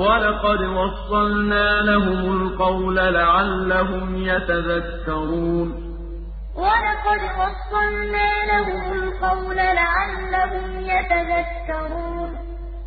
وَلَقَدْ وَصَّلْنَا لَهُمُ الْقَوْلَ لَعَلَّهُمْ يَتَذَكَّرُونَ وَلَقَدْ وَصَّلْنَا لَهُمُ الْقَوْلَ لَعَلَّهُمْ يَتَذَكَّرُونَ